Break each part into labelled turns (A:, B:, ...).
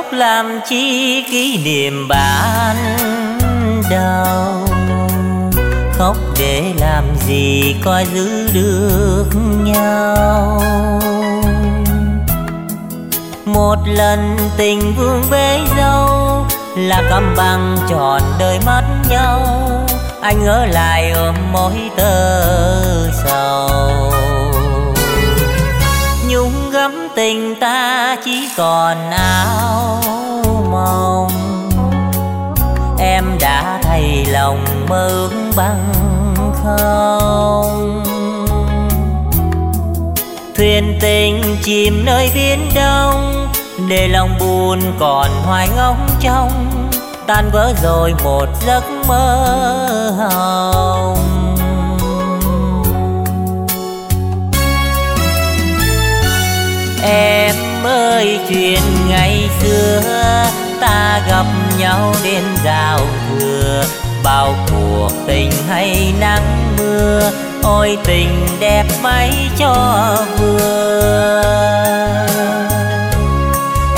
A: khóc làm chi kỷ niệm ban đầu khóc để làm gì coi giữ được nhau? Một lần tình vương bế dâu là cầm bằng tròn đời mắt nhau. Anh ở lại ôm mối tơ sầu nhung gấm tình ta chỉ còn áo mong em đã thay lòng mơn băng bằng không? Thuyền tình chìm nơi biển đông, để lòng buồn còn hoài ngóng trong. Tan vỡ rồi một giấc mơ hồng. Ơi chuyện ngày xưa, ta gặp nhau đến giao thừa. Bao cuộc tình hay nắng mưa, ôi tình đẹp mấy cho vừa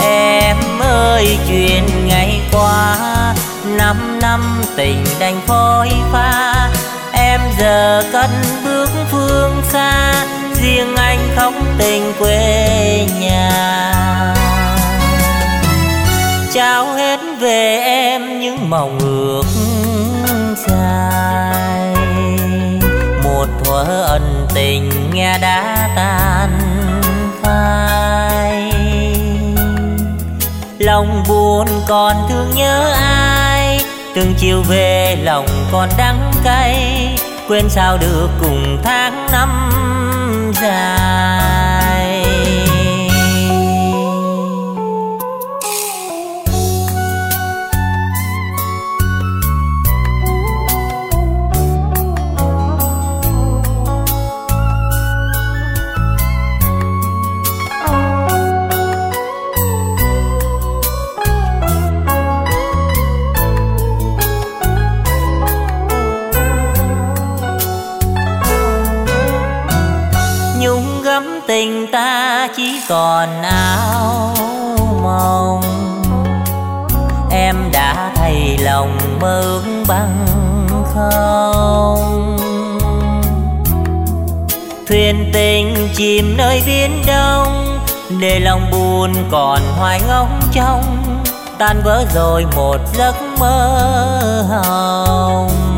A: em ơi, chuyện ngày qua, năm năm tình đành phôi pha. Em giờ cất bước phương xa, riêng anh khóc tình quê nhà hết về em những màu ngược dài. Một thuở ân tình nghe đã tan phai. Lòng buồn còn thương nhớ ai? Từng chiều về lòng còn đắng cay. Quên sao được cùng tháng năm ta chỉ còn áo mong em đã thay lòng mơn băng bằng không? Thuyền tình chìm nơi biển đông, để lòng buồn còn hoài ngóng trong. Tan vỡ rồi một giấc mơ hồng.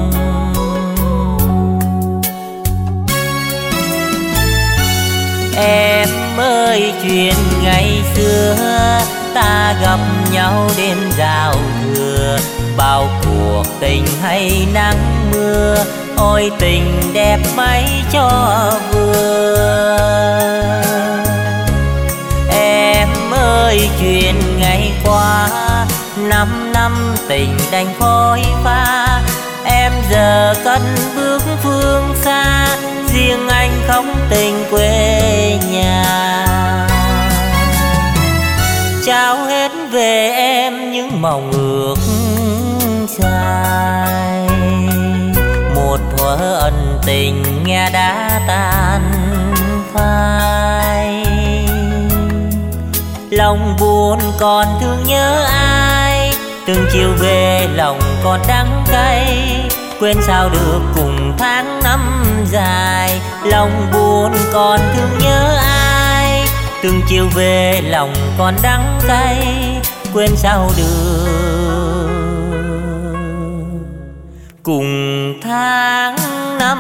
A: Em ơi, chuyện ngày xưa, ta gặp nhau đêm giao thừa. Bao cuộc tình hay nắng mưa, ôi tình đẹp mấy cho vừa. Em ơi, chuyện ngày qua, năm năm tình đành phôi pha. Em giờ cất bước phương xa, riêng anh không tình quê về em những màu ngược dài một thuở ân tình nghe đã tan phai. Lòng buồn còn thương nhớ ai? Từng chiều về lòng còn đắng cay. Quên sao được cùng tháng năm dài. Lòng buồn còn thương nhớ ai? Từng chiều về lòng còn đắng cay quên sao được. Cùng tháng năm